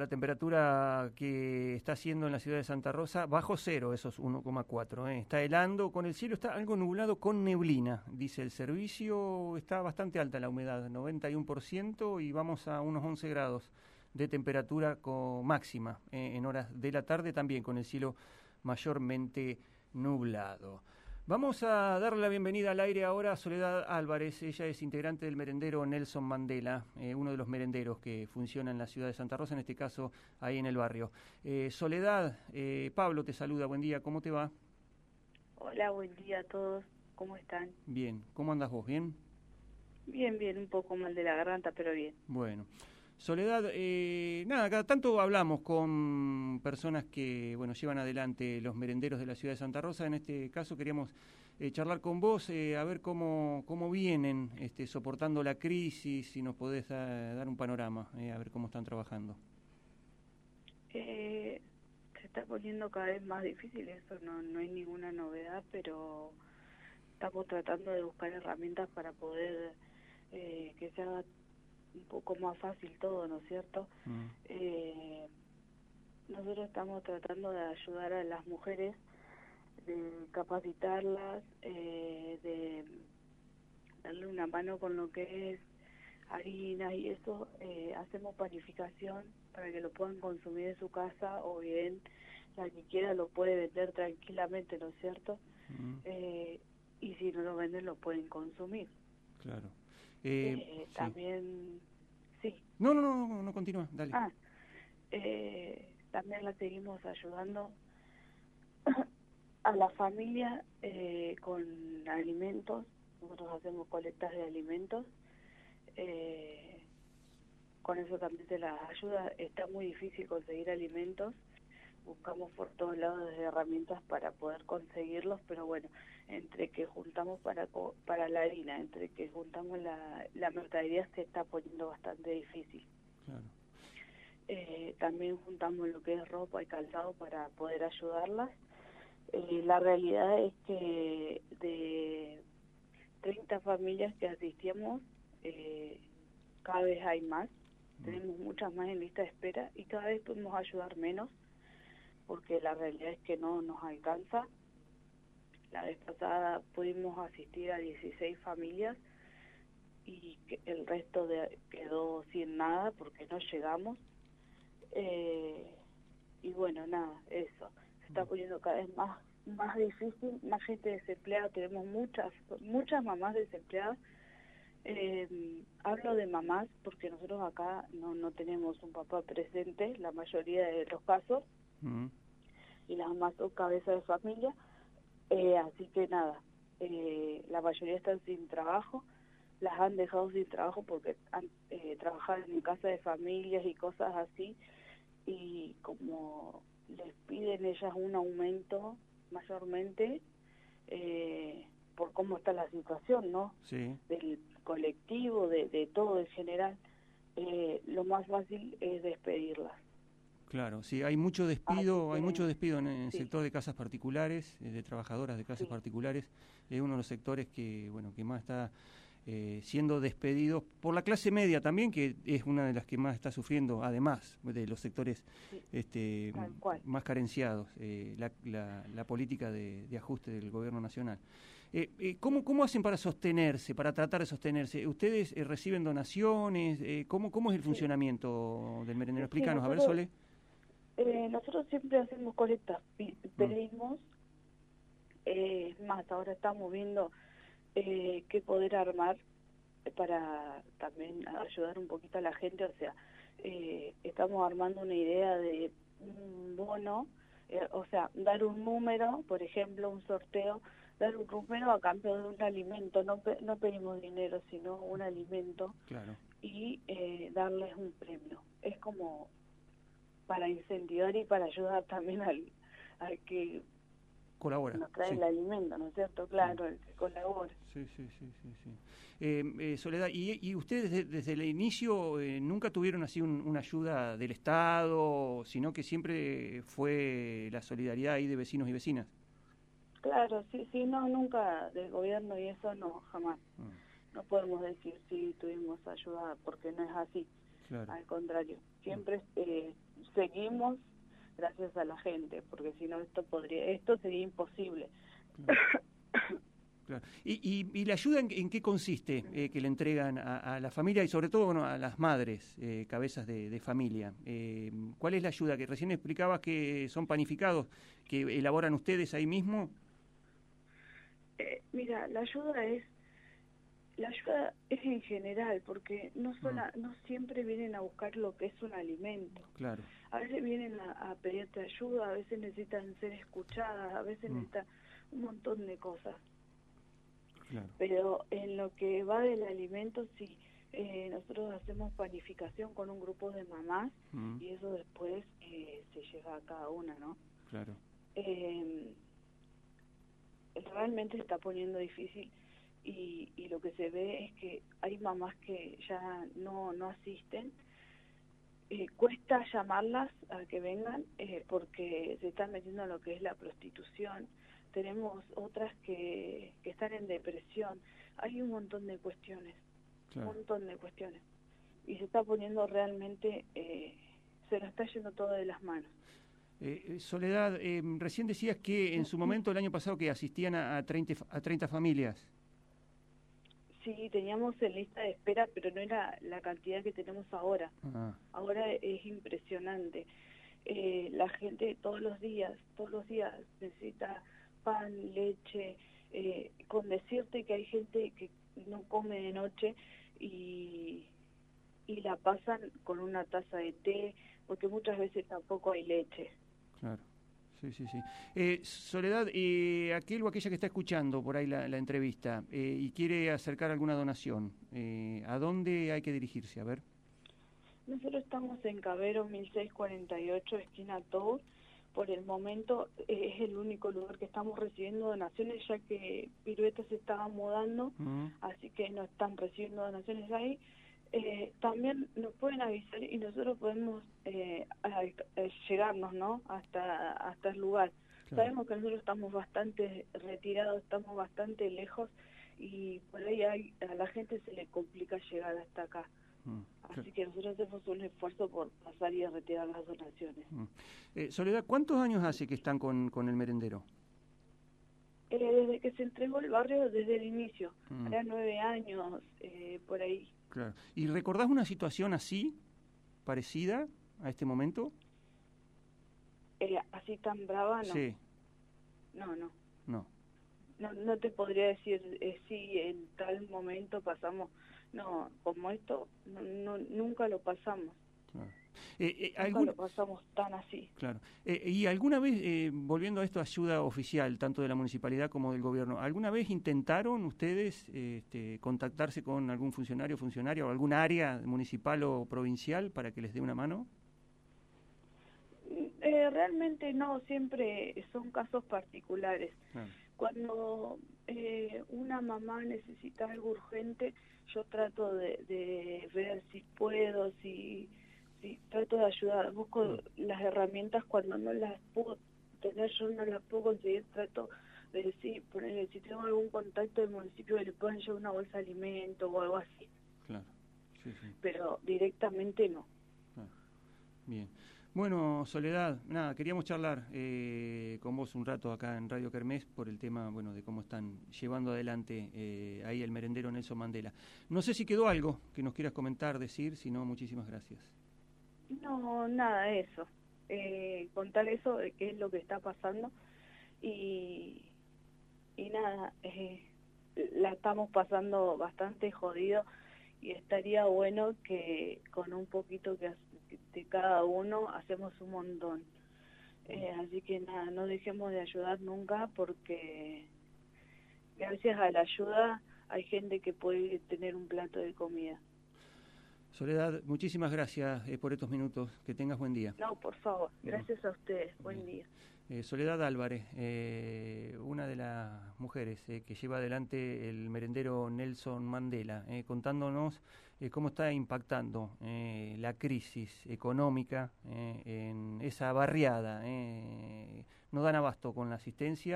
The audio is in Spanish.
la temperatura que está haciendo en la ciudad de Santa Rosa, bajo cero, esos 1,4. ¿eh? Está helando, con el cielo está algo nublado con neblina, dice el servicio. Está bastante alta la humedad, 91%, y vamos a unos 11 grados de temperatura máxima eh, en horas de la tarde, también con el cielo mayormente nublado. Vamos a darle la bienvenida al aire ahora a Soledad Álvarez. Ella es integrante del merendero Nelson Mandela, eh, uno de los merenderos que funciona en la ciudad de Santa Rosa, en este caso ahí en el barrio. Eh, Soledad, eh, Pablo te saluda, buen día, ¿cómo te va? Hola, buen día a todos, ¿cómo están? Bien, ¿cómo andas vos? ¿Bien? Bien, bien, un poco mal de la garganta, pero bien. Bueno. Soledad, eh, nada, cada tanto hablamos con personas que bueno llevan adelante los merenderos de la ciudad de Santa Rosa. En este caso queríamos eh, charlar con vos, eh, a ver cómo, cómo vienen este, soportando la crisis, si nos podés dar un panorama, a ver cómo están trabajando. se está poniendo cada vez más difícil, eso no, no hay ninguna novedad, pero estamos tratando de buscar herramientas para poder que se haga un poco más fácil todo, ¿no es cierto? Mm. Eh, nosotros estamos tratando de ayudar a las mujeres, de capacitarlas, eh, de darle una mano con lo que es harina y eso, eh, hacemos panificación para que lo puedan consumir en su casa o bien la que quiera lo puede vender tranquilamente, ¿no es cierto? Mm. y si no lo venden lo pueden consumir. Claro. Eh, eh, también, sí. No, no, no, no, continúa, dale. Ah, eh, también la seguimos ayudando a la familia con alimentos. Nosotros hacemos colectas de alimentos. con eso también se las ayuda. Está muy difícil conseguir alimentos buscamos por todos lados herramientas para poder conseguirlos, pero bueno, entre que juntamos para para la harina, entre que juntamos la, la mercadería se está poniendo bastante difícil. Eh, también juntamos lo que es ropa y calzado para poder ayudarlas. Eh, la realidad es que de 30 familias que asistíamos, eh, cada vez hay más, mm. tenemos muchas más en lista de espera y cada vez podemos ayudar menos porque la realidad es que no nos alcanza. La vez pasada pudimos asistir a 16 familias y el resto de, quedó sin nada porque no llegamos. Eh, y bueno, nada, eso. Se está poniendo cada vez más más difícil, más gente desempleada, tenemos muchas muchas mamás desempleadas. Eh, hablo de mamás porque nosotros acá no, no tenemos un papá presente, la mayoría de los casos, y las mamás son cabeza de familia, eh, así que nada, eh, la mayoría están sin trabajo, las han dejado sin trabajo porque han eh, trabajado en casa de familias y cosas así, y como les piden ellas un aumento mayormente, por cómo está la situación, ¿no? Sí. Del colectivo, de, de todo en general, lo más fácil es despedirlas. Claro, sí, hay mucho despido, hay mucho despido en el sector de casas particulares, eh, de trabajadoras de casas particulares, es uno de los sectores que, bueno, que más está eh, siendo despedidos por la clase media también, que es una de las que más está sufriendo, además de los sectores este, más carenciados, eh, la, política de, ajuste del gobierno nacional. ¿cómo, ¿Cómo hacen para sostenerse, para tratar de sostenerse? ¿Ustedes reciben donaciones? ¿cómo, ¿Cómo es el funcionamiento del merendero? Explícanos, a ver, Sole. Eh, nosotros siempre hacemos colectas, pedimos, eh, más ahora estamos viendo eh, qué poder armar para también ayudar un poquito a la gente, o sea, eh, estamos armando una idea de un bono, o sea, dar un número, por ejemplo, un sorteo, dar un número a cambio de un alimento, no, no pedimos dinero, sino un alimento, claro. y darles un premio. Es como para incentivar y para ayudar también al, al que colabora. Nos trae el alimento, ¿no es cierto? Claro, el que colabora. Sí, sí, sí, sí. sí. Eh, eh, Soledad, ¿y, y ustedes desde, el inicio eh, nunca tuvieron así una ayuda del Estado, sino que siempre fue la solidaridad ahí de vecinos y vecinas? Claro, sí, sí, no, nunca del gobierno y eso no, jamás. Ah. No podemos decir si tuvimos ayuda porque no es así. Claro. Al contrario. Siempre eh, seguimos gracias a la gente, porque si no esto podría, esto sería imposible. ¿Y, y, la ayuda en, qué consiste eh, que le entregan a, la familia y sobre todo bueno, a las madres, eh, cabezas de, familia? Eh, ¿Cuál es la ayuda? Que recién explicabas que son panificados, que elaboran ustedes ahí mismo. mira, la ayuda es la ayuda es en general, porque no, sola, mm. no siempre vienen a buscar lo que es un alimento. Claro. A veces vienen a, pedirte ayuda, a veces necesitan ser escuchadas, a veces mm. necesitan un montón de cosas. Pero en lo que va del alimento, sí, eh, nosotros hacemos panificación con un grupo de mamás mm. y eso después eh, se lleva a cada una, ¿no? Claro. Eh, realmente está poniendo difícil y, y lo que se ve es que hay mamás que ya no, no asisten. Eh, cuesta llamarlas a que vengan eh, porque se están metiendo en lo que es la prostitución tenemos otras que, que están en depresión. Hay un montón de cuestiones, un montón de cuestiones. Y se está poniendo realmente, eh, se nos está yendo todo de las manos. Eh, eh Soledad, eh, recién decías que en su momento, el año pasado, que asistían a, a, 30, a 30 familias. Sí, teníamos en lista de espera, pero no era la cantidad que tenemos ahora. Ah. Ahora es impresionante. Eh, la gente todos los días, todos los días necesita pan, leche, eh, con decirte que hay gente que no come de noche y, y la pasan con una taza de té, porque muchas veces tampoco hay leche. Claro. Sí, sí, sí. Eh, Soledad, eh, aquel o aquella que está escuchando por ahí la, entrevista eh, y quiere acercar alguna donación, eh, ¿a dónde hay que dirigirse? A ver. Nosotros estamos en Cabero 1648, esquina Tour por el momento eh, es el único lugar que estamos recibiendo donaciones, ya que Pirueta se estaba mudando, mm. así que no están recibiendo donaciones ahí. Eh, también nos pueden avisar y nosotros podemos eh, llegarnos ¿no? hasta, hasta el lugar. Sabemos que nosotros estamos bastante retirados, estamos bastante lejos y por ahí hay, a la gente se le complica llegar hasta acá. Mm, Así que nosotros hacemos un esfuerzo por pasar y retirar las donaciones. Mm. Eh, Soledad, ¿cuántos años hace que están con, con el merendero? Eh, desde que se entregó el barrio, desde el inicio. Mm. nueve años, eh, por ahí. Claro. ¿Y recordás una situación así, parecida a este momento? Eh, así tan brava, no. Sí. No, no. No. No, no te podría decir eh, si en tal momento pasamos no, como esto no, nunca lo pasamos. Eh, eh, lo pasamos tan así. Claro. Eh, ¿Y alguna vez, volviendo a esto, ayuda oficial, tanto de la municipalidad como del gobierno, ¿alguna vez intentaron ustedes este, contactarse con algún funcionario, funcionaria o algún área municipal o provincial para que les dé una mano? realmente no, siempre son casos particulares. Cuando una mamá necesita algo urgente, yo trato de, ver si puedo, si, si trato de ayudar, busco mm. las herramientas cuando no las puedo tener, yo no las puedo conseguir, trato de decir, ponerle, si tengo algún contacto del municipio que le puedan llevar una bolsa de alimento o algo así. Claro, sí, sí. Pero directamente no. Bien. Bueno, Soledad, nada, queríamos charlar eh, con vos un rato acá en Radio Kermés por el tema, bueno, de cómo están llevando adelante eh, ahí el merendero Nelson Mandela. No sé si quedó algo que nos quieras comentar, decir, si no, muchísimas gracias. No, nada, eso. Eh, contar eso de qué es lo que está pasando y, y nada, la estamos pasando bastante jodido y estaría bueno que con un poquito que de cada uno hacemos un montón. Eh, así que nada, no dejemos de ayudar nunca porque gracias a la ayuda hay gente que puede tener un plato de comida. Soledad, muchísimas gracias eh, por estos minutos. Que tengas buen día. No, por favor. Gracias a ustedes. Buen día. Eh, Soledad Álvarez, eh, una de las mujeres que lleva adelante el merendero Nelson Mandela, contándonos cómo está impactando la crisis económica en esa barriada. no dan abasto con la asistencia.